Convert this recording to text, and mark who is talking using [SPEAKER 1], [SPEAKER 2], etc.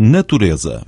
[SPEAKER 1] natureza.